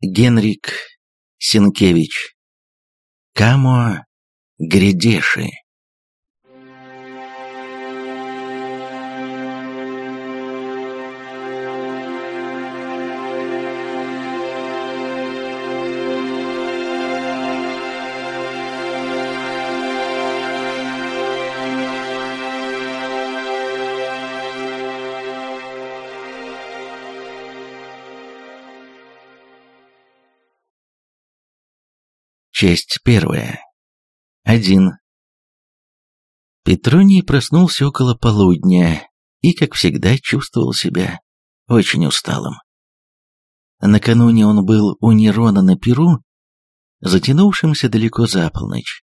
Генрик Сенкевич. Камо Грядеши. Часть первая. Один. Петроний проснулся около полудня и, как всегда, чувствовал себя очень усталым. Накануне он был у Нерона на Перу, затянувшимся далеко за полночь.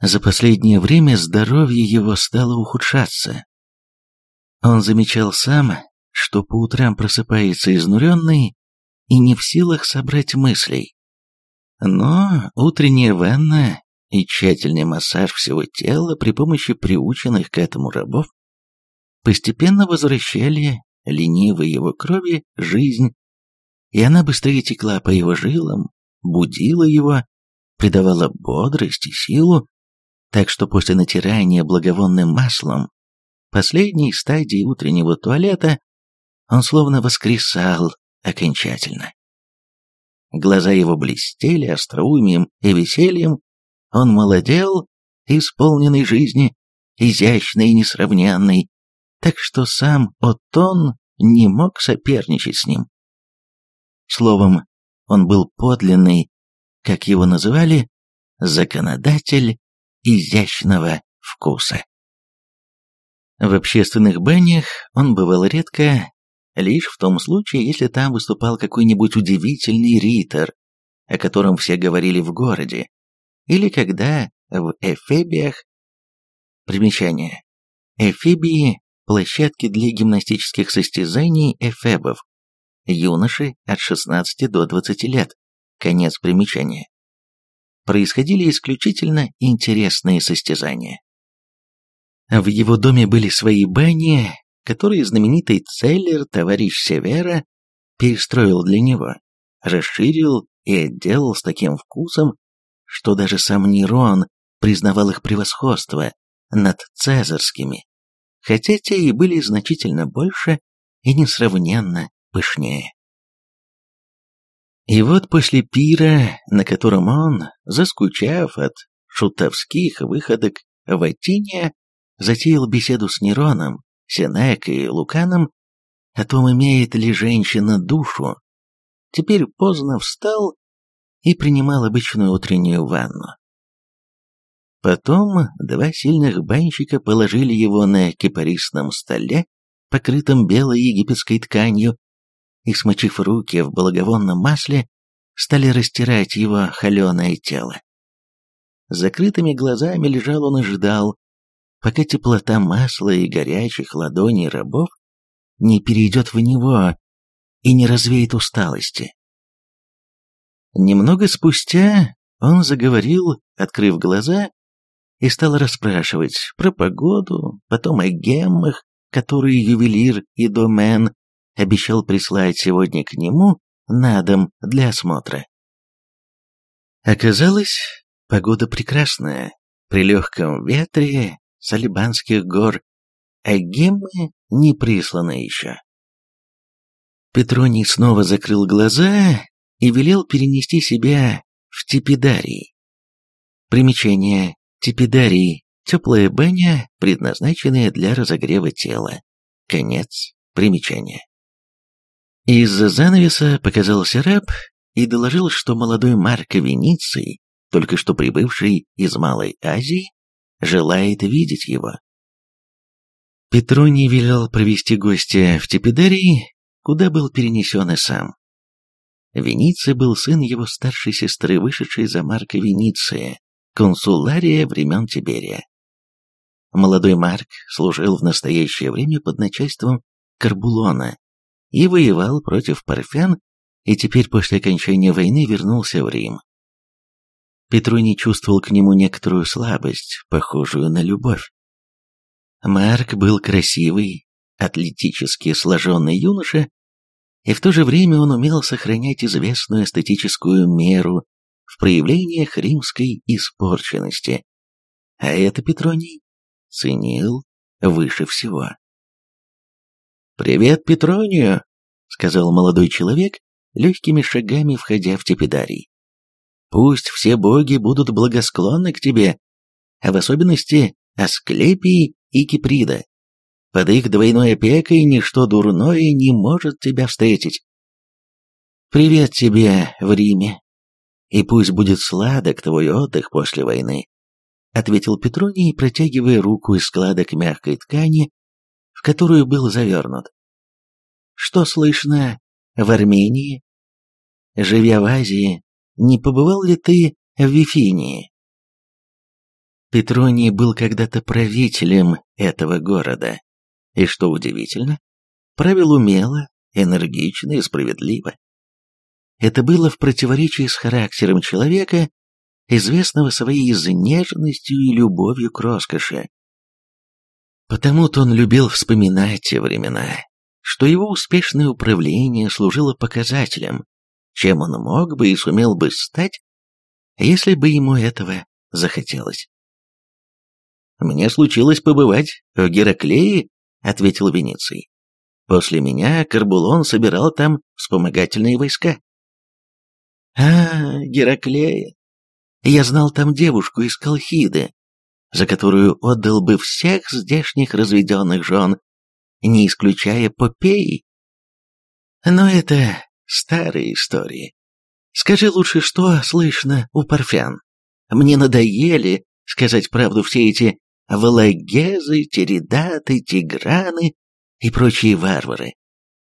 За последнее время здоровье его стало ухудшаться. Он замечал сам, что по утрам просыпается изнуренный и не в силах собрать мыслей. Но утренняя ванна и тщательный массаж всего тела при помощи приученных к этому рабов постепенно возвращали ленивой его крови жизнь, и она быстрее текла по его жилам, будила его, придавала бодрость и силу, так что после натирания благовонным маслом последней стадии утреннего туалета он словно воскресал окончательно. Глаза его блестели остроумием и весельем. Он молодел, исполненный жизни, изящный и несравненный, так что сам Оттон не мог соперничать с ним. Словом, он был подлинный, как его называли, законодатель изящного вкуса. В общественных банях он бывал редко, Лишь в том случае, если там выступал какой-нибудь удивительный ритор, о котором все говорили в городе, или когда в эфебиях... Примечание. Эфебии – площадки для гимнастических состязаний эфебов. Юноши от 16 до 20 лет. Конец примечания. Происходили исключительно интересные состязания. В его доме были свои бани, который знаменитый целлер товарищ Севера перестроил для него, расширил и отделал с таким вкусом, что даже сам Нерон признавал их превосходство над цезарскими, хотя те и были значительно больше и несравненно пышнее. И вот после пира, на котором он, заскучав от шутовских выходок в Атине, затеял беседу с Нероном Сенекой и Луканом о том, имеет ли женщина душу, теперь поздно встал и принимал обычную утреннюю ванну. Потом два сильных банщика положили его на кипарисном столе, покрытом белой египетской тканью, и, смочив руки в благовонном масле, стали растирать его холеное тело. закрытыми глазами лежал он и ждал, пока теплота масла и горячих ладоней рабов не перейдет в него и не развеет усталости. Немного спустя он заговорил, открыв глаза, и стал расспрашивать про погоду, потом о геммах, которые ювелир и домен обещал прислать сегодня к нему на дом для осмотра. Оказалось, погода прекрасная. При легком ветре с Алибанских гор, а геммы не присланы еще. Петроний снова закрыл глаза и велел перенести себя в Типидарий. Примечание. Типидарий – теплая баня, предназначенная для разогрева тела. Конец примечания. Из-за занавеса показался раб и доложил, что молодой Марко Вениций, только что прибывший из Малой Азии, желает видеть его. Петроний велел провести гостя в Тепидарии, куда был перенесен и сам. Вениций был сын его старшей сестры, вышедшей за Марка Вениция, консулария времен Тиберия. Молодой Марк служил в настоящее время под начальством Карбулона и воевал против парфян, и теперь после окончания войны вернулся в Рим. Петруний чувствовал к нему некоторую слабость, похожую на любовь. Марк был красивый, атлетически сложенный юноша, и в то же время он умел сохранять известную эстетическую меру в проявлениях римской испорченности. А это Петроний ценил выше всего. «Привет, Петронию!» — сказал молодой человек, легкими шагами входя в Тепидарий. «Пусть все боги будут благосклонны к тебе, а в особенности Асклепий и Киприда. Под их двойной опекой ничто дурное не может тебя встретить. Привет тебе в Риме, и пусть будет сладок твой отдых после войны, ответил Петроний, протягивая руку из складок мягкой ткани, в которую был завернут. Что слышно в Армении? Живя в Азии, не побывал ли ты в Вифинии? Петроний был когда-то правителем этого города, и что удивительно, правил умело, энергично и справедливо. Это было в противоречии с характером человека, известного своей изнеженностью и любовью к роскоши. Потому-то он любил вспоминать те времена, что его успешное управление служило показателем, чем он мог бы и сумел бы стать, если бы ему этого захотелось. «Мне случилось побывать в Гераклее — ответил Венеций. «После меня Карбулон собирал там вспомогательные войска». «А, Гераклея! Я знал там девушку из Колхиды, за которую отдал бы всех здешних разведенных жен, не исключая Попеи. Но это старые истории. Скажи лучше, что слышно у парфян. Мне надоели, сказать правду, все эти валагезы, теридаты, тиграны и прочие варвары,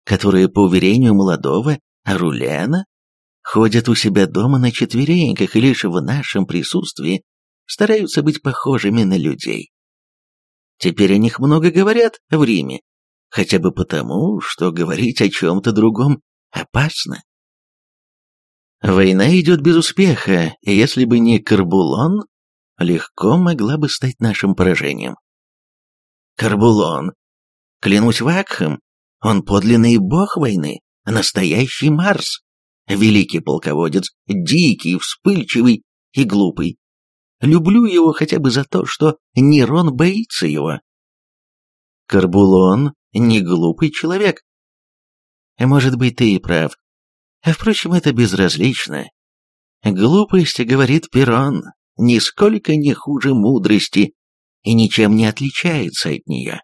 которые, по уверению молодого Арулена, ходят у себя дома на четвереньках и лишь в нашем присутствии стараются быть похожими на людей. Теперь о них много говорят в Риме, хотя бы потому, что говорить о чем-то другом опасно. Война идет без успеха, и если бы не Карбулон, легко могла бы стать нашим поражением. Карбулон. Клянусь Вакхом, он подлинный бог войны, настоящий Марс, великий полководец, дикий, вспыльчивый и глупый. Люблю его хотя бы за то, что Нерон боится его. Карбулон не глупый человек. Может быть, ты и прав. А впрочем, это безразлично. Глупость, говорит Перрон, нисколько не хуже мудрости и ничем не отличается от нее.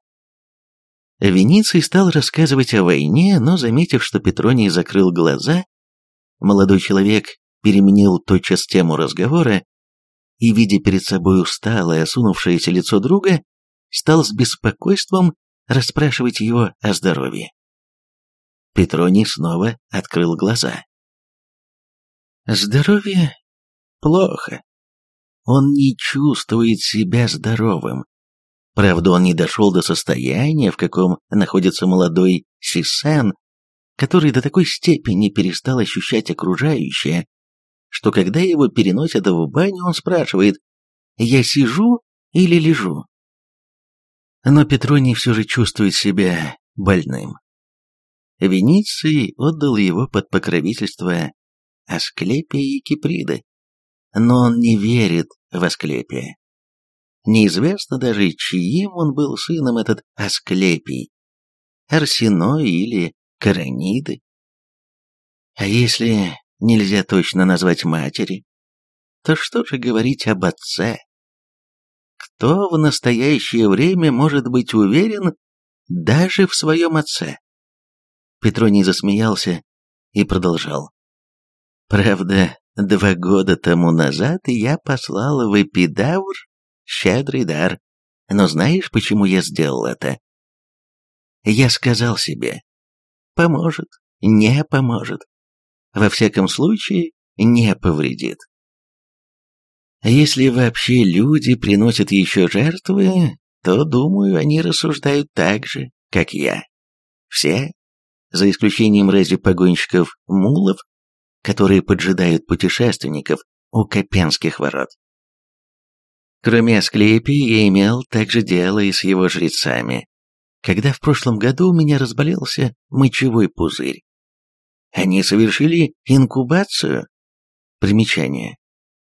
Вениций стал рассказывать о войне, но, заметив, что Петроний закрыл глаза, молодой человек переменил тотчас тему разговора и, видя перед собой усталое, осунувшееся лицо друга, стал с беспокойством расспрашивать его о здоровье. Петроний снова открыл глаза. «Здоровье плохо», он не чувствует себя здоровым. Правда, он не дошел до состояния, в каком находится молодой Сисен, который до такой степени перестал ощущать окружающее, что когда его переносят в баню, он спрашивает «Я сижу или лежу?». Но Петроний все же чувствует себя больным. Вениций отдал его под покровительство Асклепия и Киприды, но он не верит в Асклепия. Неизвестно даже, чьим он был сыном этот Асклепий, Арсеной или Караниды. А если нельзя точно назвать матери, то что же говорить об отце? Кто в настоящее время может быть уверен даже в своем отце? Петроний засмеялся и продолжал. Правда, Два года тому назад я послала в Эпидавр щедрый дар. Но знаешь, почему я сделал это? Я сказал себе, поможет, не поможет. Во всяком случае, не повредит. Если вообще люди приносят еще жертвы, то, думаю, они рассуждают так же, как я. Все, за исключением разве погонщиков мулов, которые поджидают путешественников у Копенских ворот. Кроме Асклепии, я имел также дело и с его жрецами. Когда в прошлом году у меня разболелся мочевой пузырь, Они совершили инкубацию. Примечание.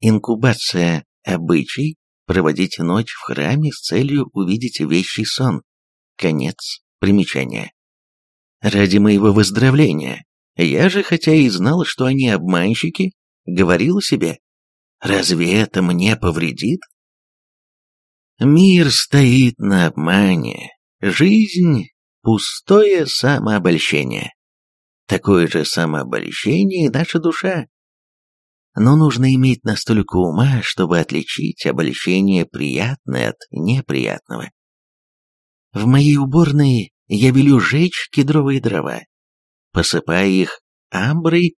Инкубация – обычай проводить ночь в храме с целью увидеть вещий сон. Конец примечания. Ради моего выздоровления. Я же, хотя и знал, что они обманщики, говорил себе, разве это мне повредит? Мир стоит на обмане, жизнь – пустое самообольщение. Такое же самообольщение и наша душа. Но нужно иметь настолько ума, чтобы отличить обольщение приятное от неприятного. В моей уборной я велю жечь кедровые дрова, посыпая их амброй,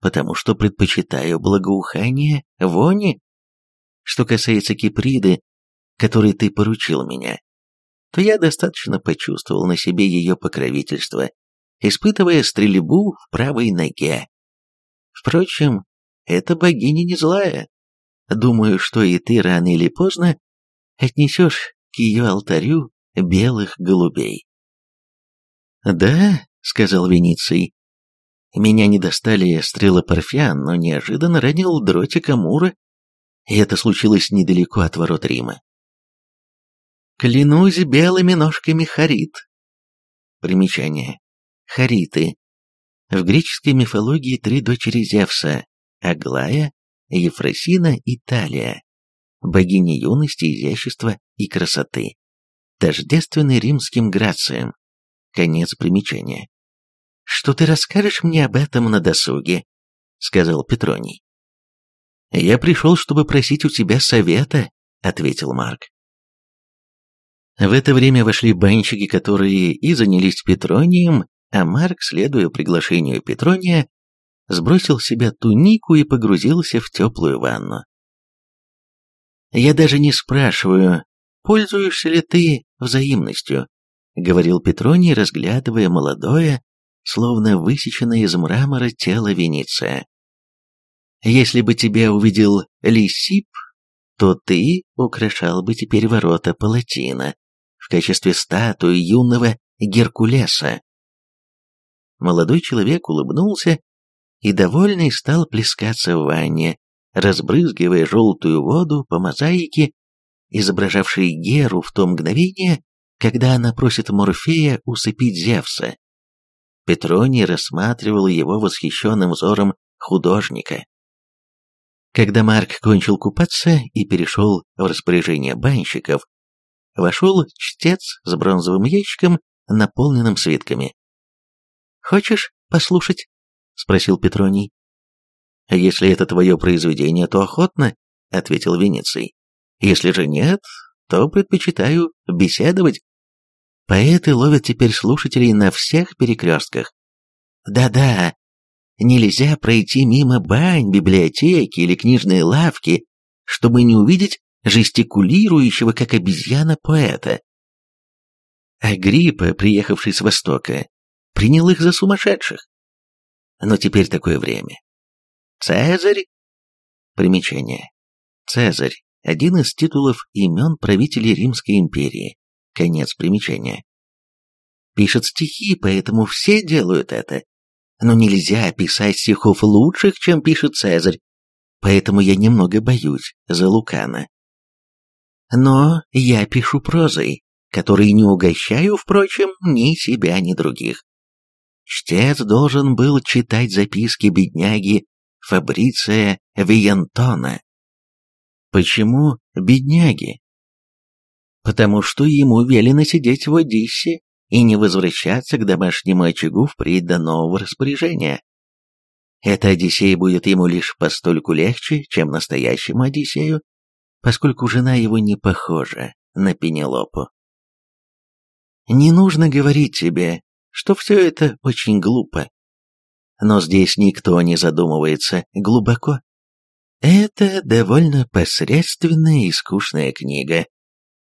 потому что предпочитаю благоухание вони. Что касается киприды, которой ты поручил меня, то я достаточно почувствовал на себе ее покровительство, испытывая стрельбу в правой ноге. Впрочем, эта богиня не злая. Думаю, что и ты рано или поздно отнесешь к ее алтарю белых голубей. «Да», — сказал Вениций, — «меня не достали стрелы Парфян, но неожиданно ранил дротик Амура, и это случилось недалеко от ворот Рима. Клянусь белыми ножками Харит. Примечание. Хариты. В греческой мифологии три дочери Зевса – Аглая, Ефросина и Талия, богини юности, изящества и красоты, тождественны римским грациям. Конец примечания. «Что ты расскажешь мне об этом на досуге?» — сказал Петроний. «Я пришел, чтобы просить у тебя совета», — ответил Марк. В это время вошли банщики, которые и занялись Петронием, а Марк, следуя приглашению Петрония, сбросил с себя тунику и погрузился в теплую ванну. «Я даже не спрашиваю, пользуешься ли ты взаимностью», — говорил Петроний, разглядывая молодое, словно высеченное из мрамора тело Венеция. «Если бы тебя увидел Лисип, то ты украшал бы теперь ворота Палатина в качестве статуи юного Геркулеса. Молодой человек улыбнулся и, довольный, стал плескаться в ванне, разбрызгивая желтую воду по мозаике, изображавшей Геру в то мгновение, когда она просит Морфея усыпить Зевса. Петроний рассматривал его восхищенным взором художника. Когда Марк кончил купаться и перешел в распоряжение банщиков, вошел чтец с бронзовым ящиком, наполненным свитками. «Хочешь послушать?» — спросил Петроний. «Если это твое произведение, то охотно», — ответил Венеций. «Если же нет, то предпочитаю беседовать. Поэты ловят теперь слушателей на всех перекрестках. Да-да, нельзя пройти мимо бань, библиотеки или книжной лавки, чтобы не увидеть жестикулирующего, как обезьяна поэта. Агриппа, приехавший с Востока, принял их за сумасшедших. Но теперь такое время. Цезарь? Примечание. Цезарь – один из титулов имен правителей Римской империи. Конец примечания. Пишет стихи, поэтому все делают это. Но нельзя писать стихов лучших, чем пишет Цезарь. Поэтому я немного боюсь за Лукана. Но я пишу прозой, которой не угощаю, впрочем, ни себя, ни других. Чтец должен был читать записки бедняги Фабриция Виентона. Почему бедняги? Потому что ему велено сидеть в Одиссе и не возвращаться к домашнему очагу впредь до нового распоряжения. Эта Одиссея будет ему лишь постольку легче, чем настоящему Одиссею, поскольку жена его не похожа на Пенелопу. Не нужно говорить тебе, что все это очень глупо. Но здесь никто не задумывается глубоко. Это довольно посредственная и скучная книга,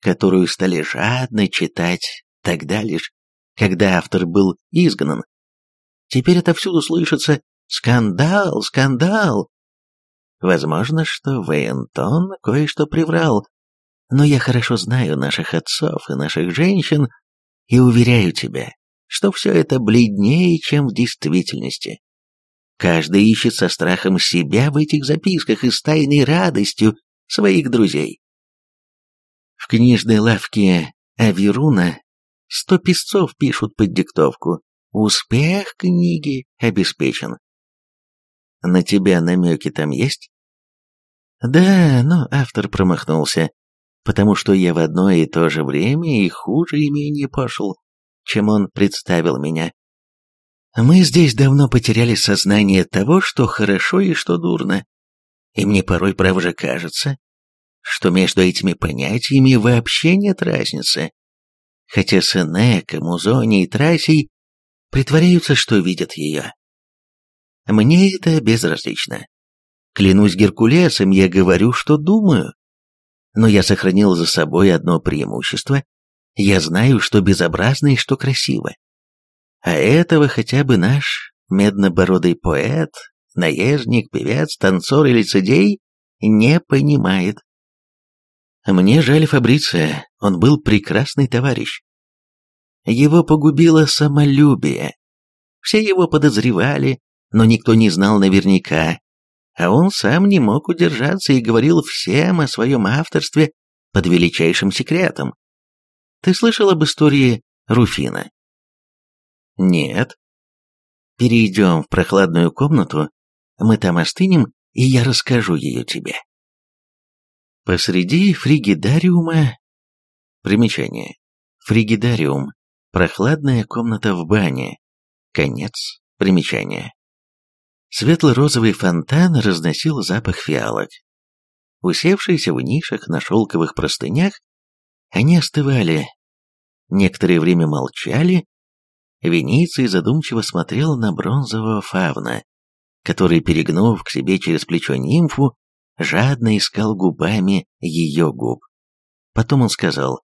которую стали жадно читать тогда лишь, когда автор был изгнан. Теперь отовсюду слышится «скандал, скандал», Возможно, что Вейнтон кое-что приврал, но я хорошо знаю наших отцов и наших женщин и уверяю тебя, что все это бледнее, чем в действительности. Каждый ищет со страхом себя в этих записках и с тайной радостью своих друзей. В книжной лавке Аверуна сто песцов пишут под диктовку. Успех книги обеспечен. На тебя намеки там есть? Да, но автор промахнулся, потому что я в одно и то же время и хуже и менее пошел, чем он представил меня. Мы здесь давно потеряли сознание того, что хорошо и что дурно. И мне порой, право же, кажется, что между этими понятиями вообще нет разницы. Хотя Сенека, Музони и Трасий притворяются, что видят ее. Мне это безразлично. Клянусь Геркулесом, я говорю, что думаю. Но я сохранил за собой одно преимущество. Я знаю, что безобразно и что красиво. А этого хотя бы наш меднобородый поэт, наездник, певец, танцор или лицедей не понимает. Мне жаль Фабриция, он был прекрасный товарищ. Его погубило самолюбие. Все его подозревали, но никто не знал наверняка, а он сам не мог удержаться и говорил всем о своем авторстве под величайшим секретом. Ты слышал об истории Руфина? Нет. Перейдем в прохладную комнату, мы там остынем, и я расскажу ее тебе. Посреди фригидариума... Примечание. Фригидариум. Прохладная комната в бане. Конец примечания. Светло-розовый фонтан разносил запах фиалок. Усевшиеся в нишах на шелковых простынях, они остывали. Некоторое время молчали. Вениций задумчиво смотрел на бронзового фавна, который, перегнув к себе через плечо нимфу, жадно искал губами ее губ. Потом он сказал,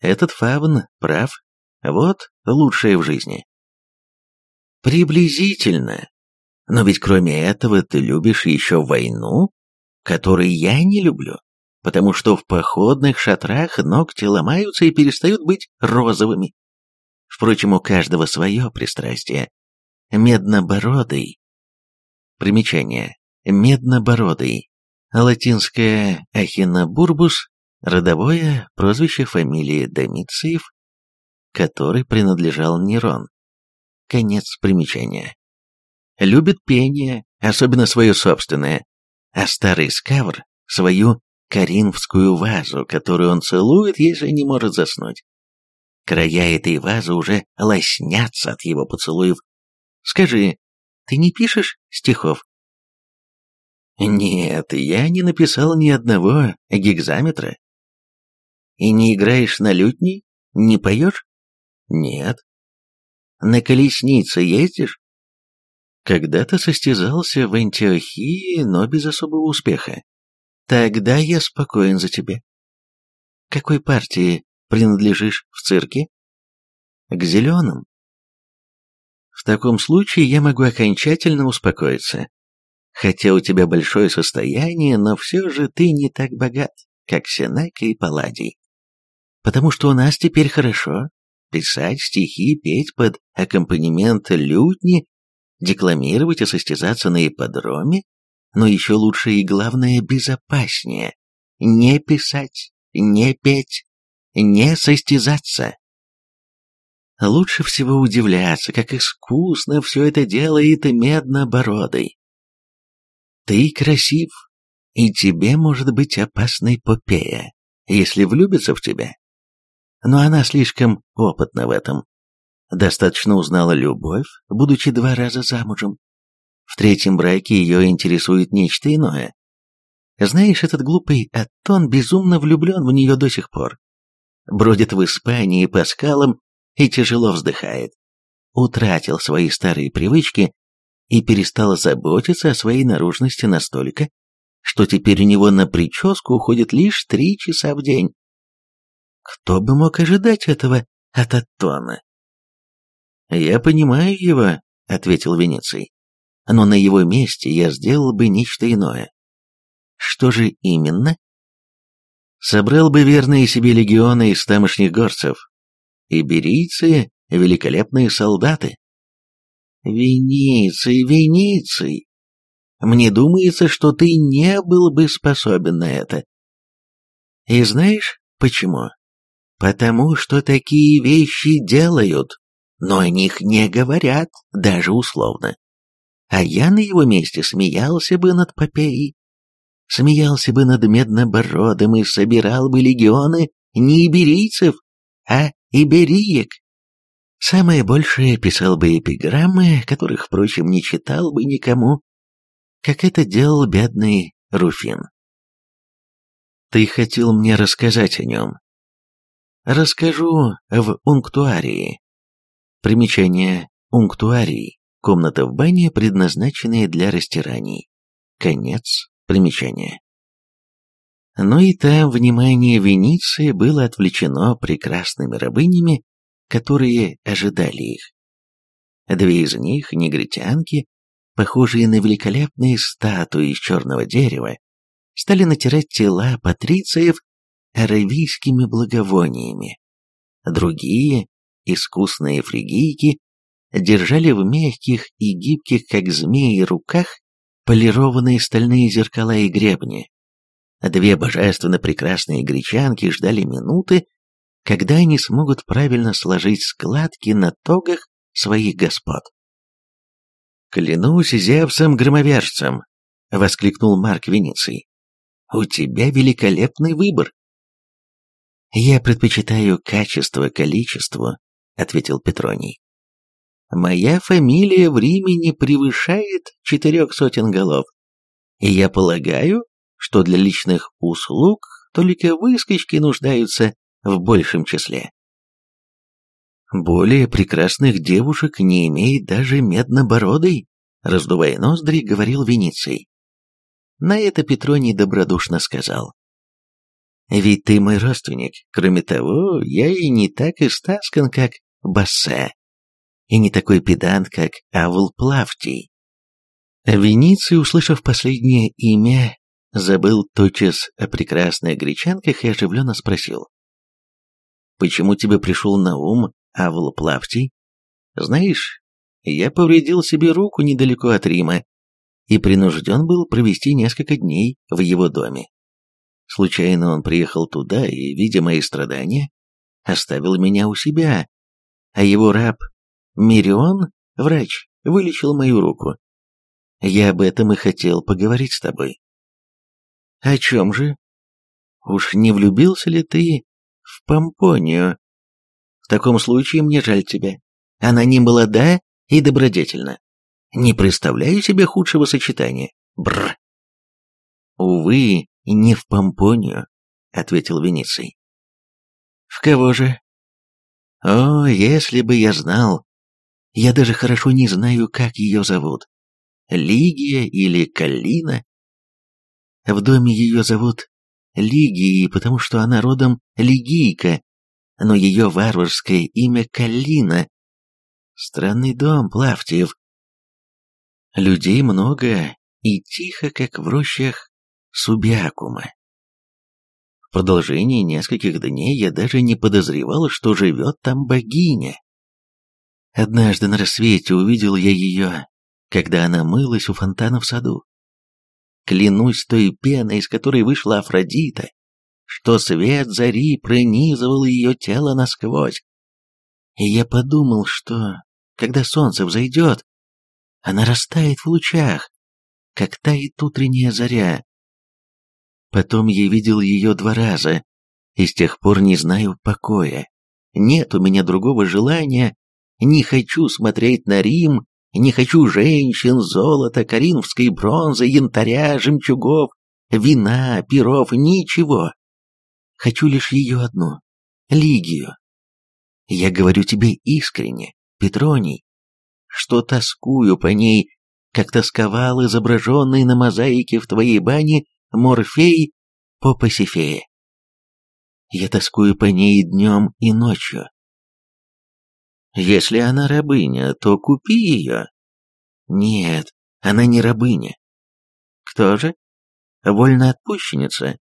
«Этот фавн прав, вот лучшее в жизни». «Приблизительно. Но ведь кроме этого ты любишь еще войну, которой я не люблю, потому что в походных шатрах ногти ломаются и перестают быть розовыми. Впрочем, у каждого свое пристрастие. Меднобородый. Примечание меднобородый, латинское ахинобурбус, родовое прозвище фамилии Домициев, который принадлежал Нерон. Конец примечания. Любит пение, особенно свое собственное, а старый скавр – свою коринфскую вазу, которую он целует, если не может заснуть. Края этой вазы уже лоснятся от его поцелуев. Скажи, ты не пишешь стихов? Нет, я не написал ни одного гигзаметра. И не играешь на лютни? Не поешь? Нет. На колеснице ездишь? Когда-то состязался в Антиохии, но без особого успеха. Тогда я спокоен за тебя. Какой партии принадлежишь в цирке? К зеленым. В таком случае я могу окончательно успокоиться. Хотя у тебя большое состояние, но все же ты не так богат, как Сенека и Палладий. Потому что у нас теперь хорошо писать стихи, петь под аккомпанемент лютни, декламировать и состязаться на ипподроме, но еще лучше и главное безопаснее не писать, не петь, не состязаться. Лучше всего удивляться, как искусно все это делает медно-бородый. Ты красив, и тебе может быть опасной Попея, если влюбится в тебя. Но она слишком опытна в этом. Достаточно узнала любовь, будучи два раза замужем. В третьем браке ее интересует нечто иное. Знаешь, этот глупый Аттон безумно влюблен в нее до сих пор. Бродит в Испании по скалам и тяжело вздыхает. Утратил свои старые привычки и перестал заботиться о своей наружности настолько, что теперь у него на прическу уходит лишь три часа в день. Кто бы мог ожидать этого от Аттона? «Я понимаю его», — ответил Венеций, — «но на его месте я сделал бы нечто иное». «Что же именно?» «Собрал бы верные себе легионы из тамошних горцев. Иберийцы — великолепные солдаты, Вениций, Вениций, мне думается, что ты не был бы способен на это. И знаешь почему? Потому что такие вещи делают, но о них не говорят, даже условно. А я на его месте смеялся бы над Попеей, смеялся бы над Меднобородом и собирал бы легионы не иберийцев, а ибериек. Самое большее писал бы эпиграммы, которых, впрочем, не читал бы никому, как это делал бедный Руфин. Ты хотел мне рассказать о нем. Расскажу в унктуарии. Примечание унктуарий. Комната в бане, предназначенная для растираний. Конец примечания. Но и там внимание Венеции было отвлечено прекрасными рабынями, которые ожидали их. Две из них, негритянки, похожие на великолепные статуи из черного дерева, стали натирать тела патрициев аравийскими благовониями. Другие, искусные фригийки, держали в мягких и гибких, как змеи, руках полированные стальные зеркала и гребни. Две божественно прекрасные гречанки ждали минуты, когда они смогут правильно сложить складки на тогах своих господ. «Клянусь Зевсом-громовержцем!» — воскликнул Марк Венеций. «У тебя великолепный выбор!» «Я предпочитаю качество количеству», — ответил Петроний. «Моя фамилия в Риме не превышает четырех сотен голов, и я полагаю, что для личных услуг только выскочки нуждаются в большем числе. Более прекрасных девушек не имеет даже меднобородый, раздувая ноздри, говорил Вениций. На это Петроний добродушно сказал. Ведь ты мой родственник. Кроме того, я и не так истаскан, как Бассе, и не такой педант, как Авл Плавтий. Вениций, услышав последнее имя, забыл тотчас о прекрасных гречанках и оживленно спросил. «Почему тебе пришел на ум Авл Плавтий? Знаешь, я повредил себе руку недалеко от Рима и принужден был провести несколько дней в его доме. Случайно он приехал туда и, видя мои страдания, оставил меня у себя, а его раб Мирион, врач, вылечил мою руку. Я об этом и хотел поговорить с тобой. О чем же? Уж не влюбился ли ты в Помпонию? В таком случае мне жаль тебя. Она не молода и добродетельна. Не представляю себе худшего сочетания. Бр. Увы, не в Помпонию, ответил Венеций. В кого же? О, если бы я знал. Я даже хорошо не знаю, как ее зовут. Лигия или Калина? В доме ее зовут Лигией, потому что она родом лигийка, но ее варварское имя Калина. Странный дом, Плавтиев. Людей много и тихо, как в рощах Субиакума. В продолжении нескольких дней я даже не подозревал, что живет там богиня. Однажды на рассвете увидел я ее, когда она мылась у фонтана в саду. Клянусь той пеной, из которой вышла Афродита, что свет зари пронизывал ее тело насквозь. И я подумал, что, когда солнце взойдет, она растает в лучах, как тает утренняя заря. Потом я видел ее два раза, и с тех пор не знаю покоя. Нет у меня другого желания, не хочу смотреть на Рим, не хочу женщин, золота, коринфской бронзы, янтаря, жемчугов, вина, перов, ничего. Хочу лишь ее одну, Лигию. Я говорю тебе искренне, Петроний, что тоскую по ней, как тосковал изображенный на мозаике в твоей бане Морфей по Пасифее. Я тоскую по ней днем и ночью. Если она рабыня, то купи ее. Нет, она не рабыня. Кто же? Вольноотпущенница.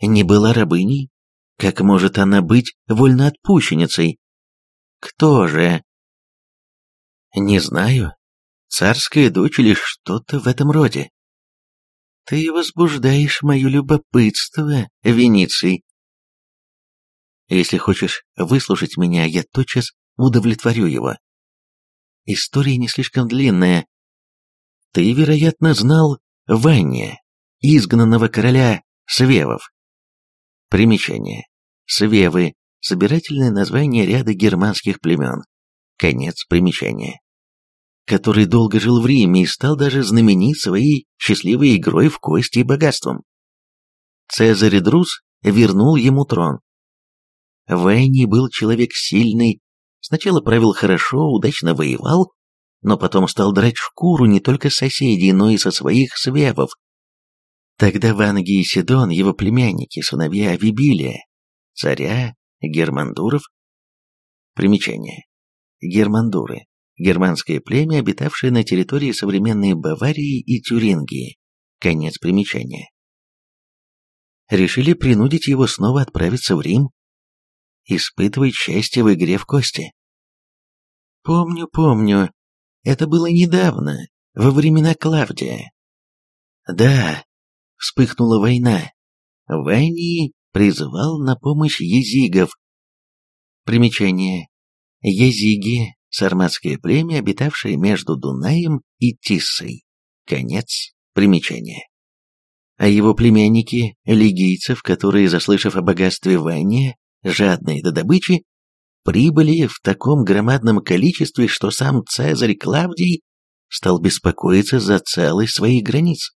Не была рабыней? Как может она быть вольноотпущенницей? Кто же? Не знаю. Царская дочь или что-то в этом роде. Ты возбуждаешь мое любопытство, Вениций. Если хочешь выслушать меня, я тотчас удовлетворю его. История не слишком длинная. Ты, вероятно, знал Ванне, изгнанного короля Свевов. Примечание. Свевы – собирательное название ряда германских племен. Конец примечания. Который долго жил в Риме и стал даже знаменит своей счастливой игрой в кости и богатством. Цезарь Друз вернул ему трон. Вайни был человек сильный, сначала правил хорошо, удачно воевал, но потом стал драть шкуру не только соседей, но и со своих свевов. Тогда Ванги и Сидон, его племянники, сыновья Авибилия, царя Германдуров. Примечание. Германдуры. Германское племя, обитавшее на территории современной Баварии и Тюрингии. Конец примечания. Решили принудить его снова отправиться в Рим, испытывать счастье в игре в кости. Помню, помню, это было недавно, во времена Клавдия. Да, вспыхнула война. Вании призывал на помощь езигов. Примечание. Езиги – сарматское племя, обитавшее между Дунаем и Тиссой. Конец примечания. А его племянники, лигийцев, которые, заслышав о богатстве Вания, жадные до добычи, прибыли в таком громадном количестве, что сам Цезарь Клавдий стал беспокоиться за целость своих границ.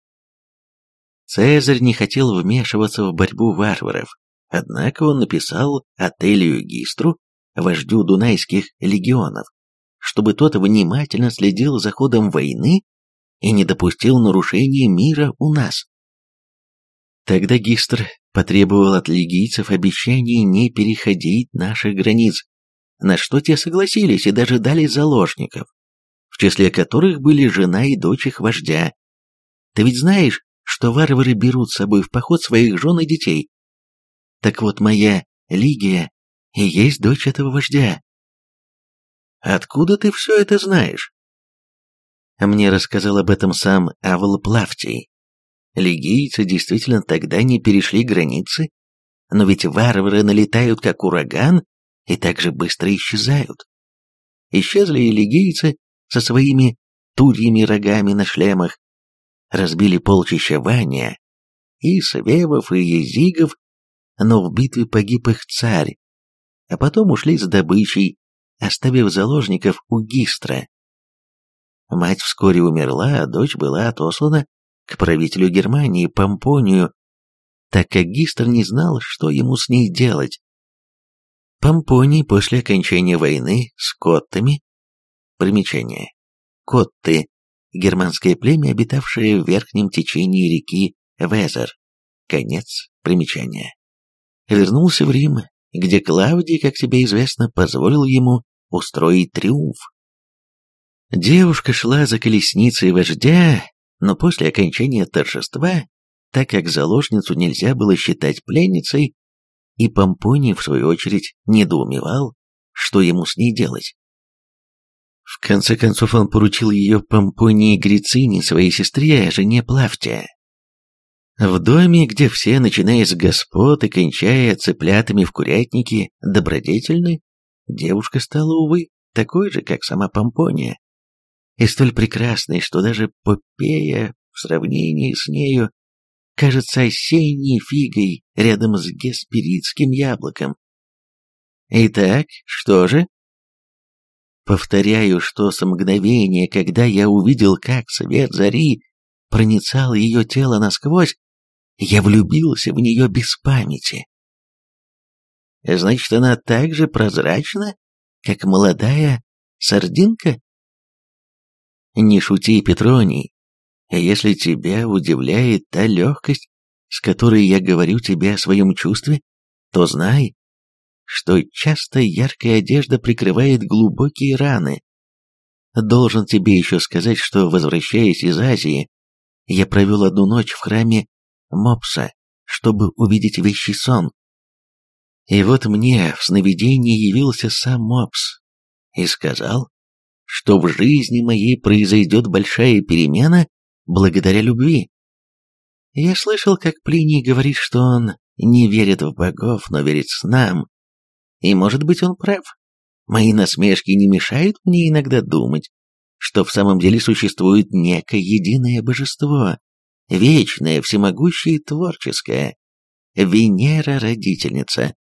Цезарь не хотел вмешиваться в борьбу варваров, однако он написал Ателию Гистру, вождю дунайских легионов, чтобы тот внимательно следил за ходом войны и не допустил нарушения мира у нас. Тогда Гистр потребовал от лигийцев обещаний не переходить наших границ, на что те согласились и даже дали заложников, в числе которых были жена и дочь их вождя. Ты ведь знаешь, что варвары берут с собой в поход своих жен и детей. Так вот, моя Лигия и есть дочь этого вождя. Откуда ты все это знаешь? Мне рассказал об этом сам Авл Плавтий. Лигийцы действительно тогда не перешли границы, но ведь варвары налетают как ураган и так же быстро исчезают. Исчезли и лигийцы со своими турьями рогами на шлемах, разбили полчища Ваня, и Свевов, и Езигов, но в битве погиб их царь, а потом ушли с добычей, оставив заложников у Гистра. Мать вскоре умерла, а дочь была отослана к правителю Германии Помпонию, так как Гистр не знал, что ему с ней делать. Помпоний после окончания войны с коттами, примечание, котты, германское племя, обитавшее в верхнем течении реки Везер, конец примечания, вернулся в Рим, где Клавдий, как тебе известно, позволил ему устроить триумф. Девушка шла за колесницей вождя, но после окончания торжества, так как заложницу нельзя было считать пленницей, и Помпоний, в свою очередь, недоумевал, что ему с ней делать. В конце концов он поручил ее Помпонии Грицине, своей сестре, жене Плавтия. В доме, где все, начиная с господ и кончая цыплятами в курятнике, добродетельны, девушка стала, увы, такой же, как сама Помпония, и столь прекрасной, что даже Попея в сравнении с нею кажется осенней фигой рядом с гесперидским яблоком. Итак, что же? Повторяю, что с мгновения, когда я увидел, как свет зари проницал ее тело насквозь, я влюбился в нее без памяти. Значит, она так же прозрачна, как молодая сардинка? Не шути, Петроний, если тебя удивляет та легкость, с которой я говорю тебе о своем чувстве, то знай, что часто яркая одежда прикрывает глубокие раны. Должен тебе еще сказать, что, возвращаясь из Азии, я провел одну ночь в храме Мопса, чтобы увидеть вещий сон. И вот мне в сновидении явился сам Мопс и сказал, что в жизни моей произойдет большая перемена благодаря любви. Я слышал, как Плиний говорит, что он не верит в богов, но верит снам. И, может быть, он прав. Мои насмешки не мешают мне иногда думать, что в самом деле существует некое единое божество, вечное, всемогущее и творческое, Венера-родительница.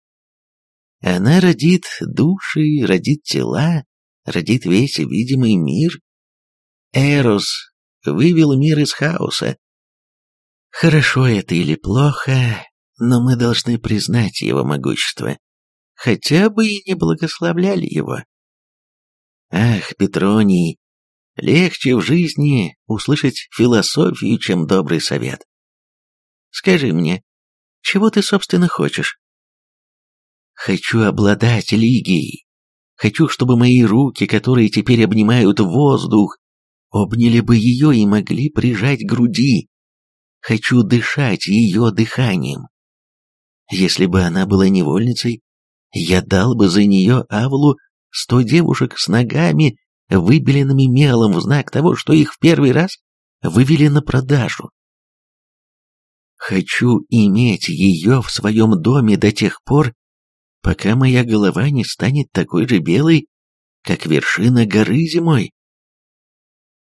Она родит души, родит тела, родит весь видимый мир. Эрос вывел мир из хаоса. Хорошо это или плохо, но мы должны признать его могущество, хотя бы и не благословляли его. Ах, Петроний, легче в жизни услышать философию, чем добрый совет. Скажи мне, чего ты, собственно, хочешь? Хочу обладать Лигией. Хочу, чтобы мои руки, которые теперь обнимают воздух, обняли бы ее и могли прижать груди. Хочу дышать ее дыханием. Если бы она была невольницей, я дал бы за нее Авлу сто девушек с ногами, выбеленными мелом в знак того, что их в первый раз вывели на продажу. Хочу иметь ее в своем доме до тех пор, пока моя голова не станет такой же белой, как вершина горы зимой.